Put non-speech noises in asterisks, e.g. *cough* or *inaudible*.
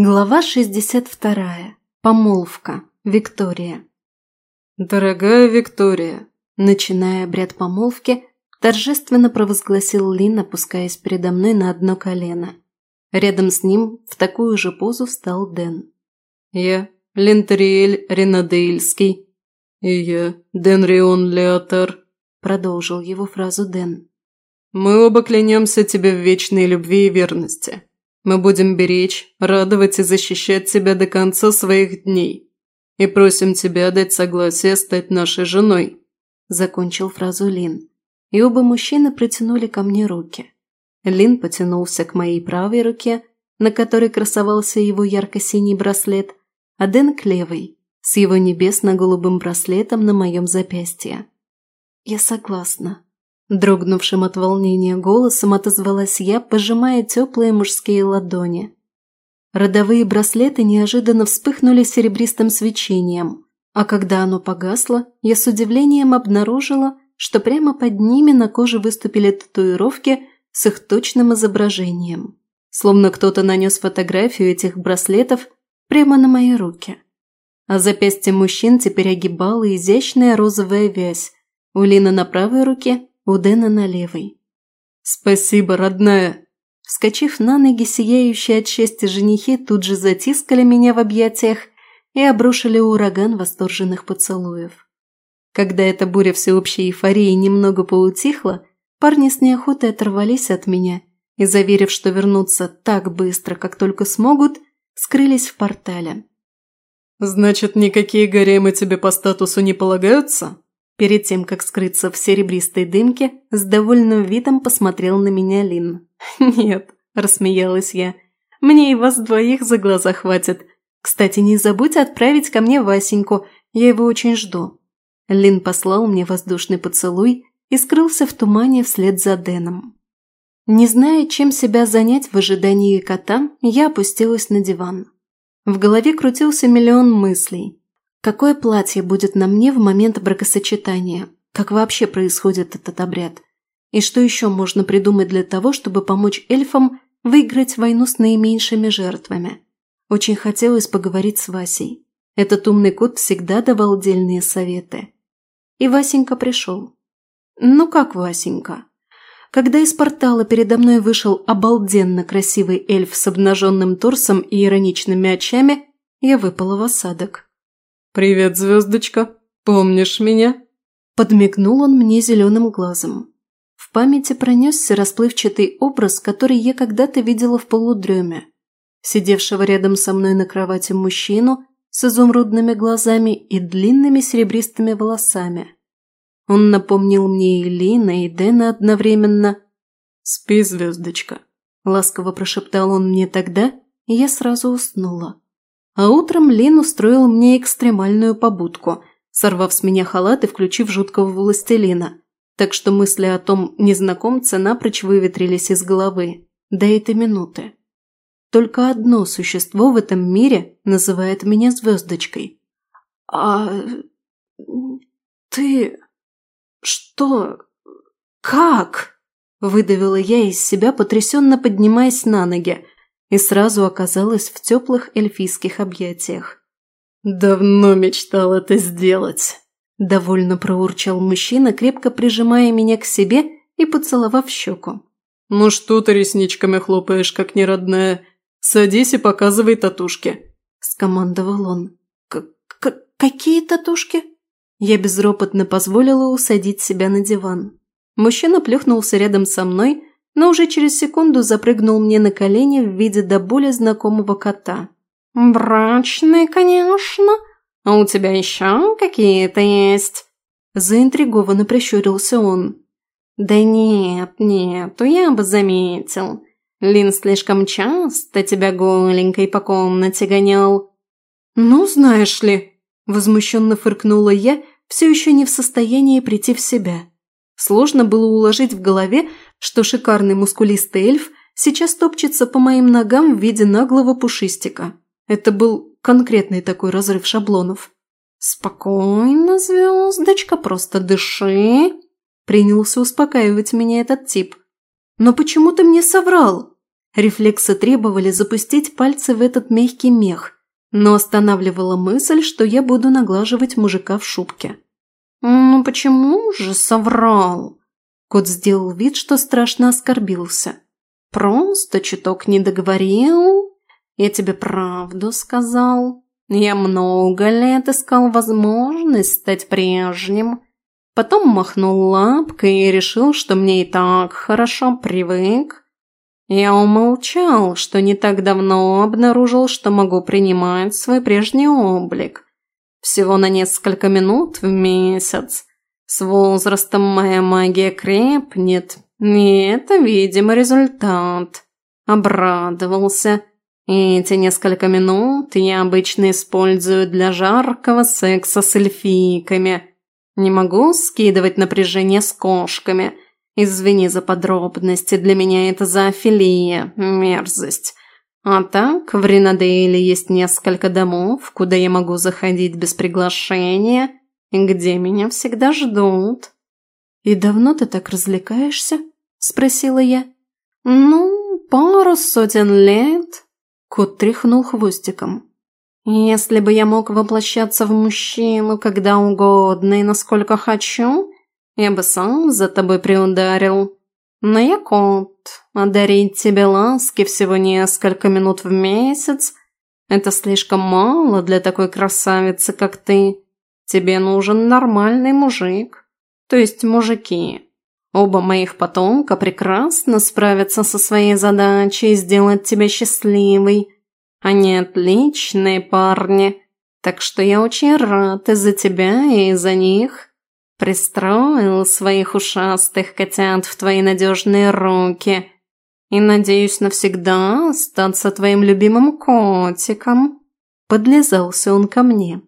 Глава 62. Помолвка. Виктория. «Дорогая Виктория», начиная обряд помолвки, торжественно провозгласил Лин, опускаясь передо мной на одно колено. Рядом с ним в такую же позу встал Дэн. «Я, Линтериэль Ренадейльский, и я, Денрион Леотар», продолжил его фразу Дэн. «Мы оба клянемся тебе в вечной любви и верности». Мы будем беречь, радовать и защищать тебя до конца своих дней. И просим тебя дать согласие стать нашей женой», – закончил фразу Лин. И оба мужчины протянули ко мне руки. Лин потянулся к моей правой руке, на которой красовался его ярко-синий браслет, а Дэн к левой, с его небесно-голубым браслетом на моем запястье. «Я согласна», Дрогнувшим от волнения голосом отозвалась я, пожимая теплые мужские ладони. Родовые браслеты неожиданно вспыхнули серебристым свечением, а когда оно погасло, я с удивлением обнаружила, что прямо под ними на коже выступили татуировки с их точным изображением. Словно кто-то нанес фотографию этих браслетов прямо на мои руки. А запястье мужчин теперь огибала изящная розовая вязь, у Лины на правой руке, у Дэна на левой. «Спасибо, родная!» Вскочив на ноги, сияющие от счастья женихи тут же затискали меня в объятиях и обрушили ураган восторженных поцелуев. Когда эта буря всеобщей эйфории немного поутихла, парни с неохотой оторвались от меня и, заверив, что вернутся так быстро, как только смогут, скрылись в портале. «Значит, никакие гаремы тебе по статусу не полагаются?» Перед тем, как скрыться в серебристой дымке, с довольным видом посмотрел на меня Лин. *laughs* «Нет», – рассмеялась я, – «мне и вас двоих за глаза хватит. Кстати, не забудь отправить ко мне Васеньку, я его очень жду». Лин послал мне воздушный поцелуй и скрылся в тумане вслед за Дэном. Не зная, чем себя занять в ожидании кота, я опустилась на диван. В голове крутился миллион мыслей, Какое платье будет на мне в момент бракосочетания? Как вообще происходит этот обряд? И что еще можно придумать для того, чтобы помочь эльфам выиграть войну с наименьшими жертвами? Очень хотелось поговорить с Васей. Этот умный кот всегда давал дельные советы. И Васенька пришел. Ну как Васенька? Когда из портала передо мной вышел обалденно красивый эльф с обнаженным торсом и ироничными очами, я выпала в осадок. «Привет, звездочка! Помнишь меня?» Подмигнул он мне зеленым глазом. В памяти пронесся расплывчатый образ, который я когда-то видела в полудреме. Сидевшего рядом со мной на кровати мужчину с изумрудными глазами и длинными серебристыми волосами. Он напомнил мне и Лина, и Дэна одновременно. «Спи, звездочка», – ласково прошептал он мне тогда, и я сразу уснула. А утром Лин устроил мне экстремальную побудку, сорвав с меня халат и включив жуткого властелина. Так что мысли о том незнакомце напрочь выветрились из головы. До этой минуты. Только одно существо в этом мире называет меня звездочкой. «А... ты... что... как?» Выдавила я из себя, потрясенно поднимаясь на ноги, и сразу оказалась в теплых эльфийских объятиях. «Давно мечтал это сделать», – довольно проурчал мужчина, крепко прижимая меня к себе и поцеловав щеку. «Ну что ты ресничками хлопаешь, как неродная? Садись и показывай татушки», – скомандовал он. К -к «Какие татушки?» Я безропотно позволила усадить себя на диван. Мужчина плюхнулся рядом со мной, но уже через секунду запрыгнул мне на колени в виде до боли знакомого кота. «Брачные, конечно. А у тебя еще какие-то есть?» Заинтригованно прищурился он. «Да нет, нет, я бы заметил. Лин слишком часто тебя голенькой по комнате гонял». «Ну, знаешь ли», – возмущенно фыркнула я, все еще не в состоянии прийти в себя. Сложно было уложить в голове, что шикарный мускулистый эльф сейчас топчется по моим ногам в виде наглого пушистика. Это был конкретный такой разрыв шаблонов. «Спокойно, звездочка, просто дыши!» Принялся успокаивать меня этот тип. «Но почему ты мне соврал?» Рефлексы требовали запустить пальцы в этот мягкий мех, но останавливала мысль, что я буду наглаживать мужика в шубке. «Ну почему же соврал?» Кот сделал вид, что страшно оскорбился. «Просто чуток не договорил. Я тебе правду сказал. Я много лет искал возможность стать прежним. Потом махнул лапкой и решил, что мне и так хорошо привык. Я умолчал, что не так давно обнаружил, что могу принимать свой прежний облик. Всего на несколько минут в месяц. С возрастом моя магия крепнет, и это, видимо, результат. Обрадовался. Эти несколько минут я обычно использую для жаркого секса с эльфийками. Не могу скидывать напряжение с кошками – Извини за подробности, для меня это зоофилия, мерзость. А так, в Ринадейле есть несколько домов, куда я могу заходить без приглашения, где меня всегда ждут». «И давно ты так развлекаешься?» – спросила я. «Ну, пару сотен лет», – кот тряхнул хвостиком. «Если бы я мог воплощаться в мужчину когда угодно и насколько хочу, я бы сам за тобой приударил. Но я кот, а дарить тебе ласки всего несколько минут в месяц – это слишком мало для такой красавицы, как ты. Тебе нужен нормальный мужик, то есть мужики. Оба моих потомка прекрасно справятся со своей задачей сделать тебя счастливой. Они отличные парни, так что я очень рад из-за тебя и из-за них. Пристроил своих ушастых котят в твои надежные руки и надеюсь навсегда остаться твоим любимым котиком. Подлезался он ко мне.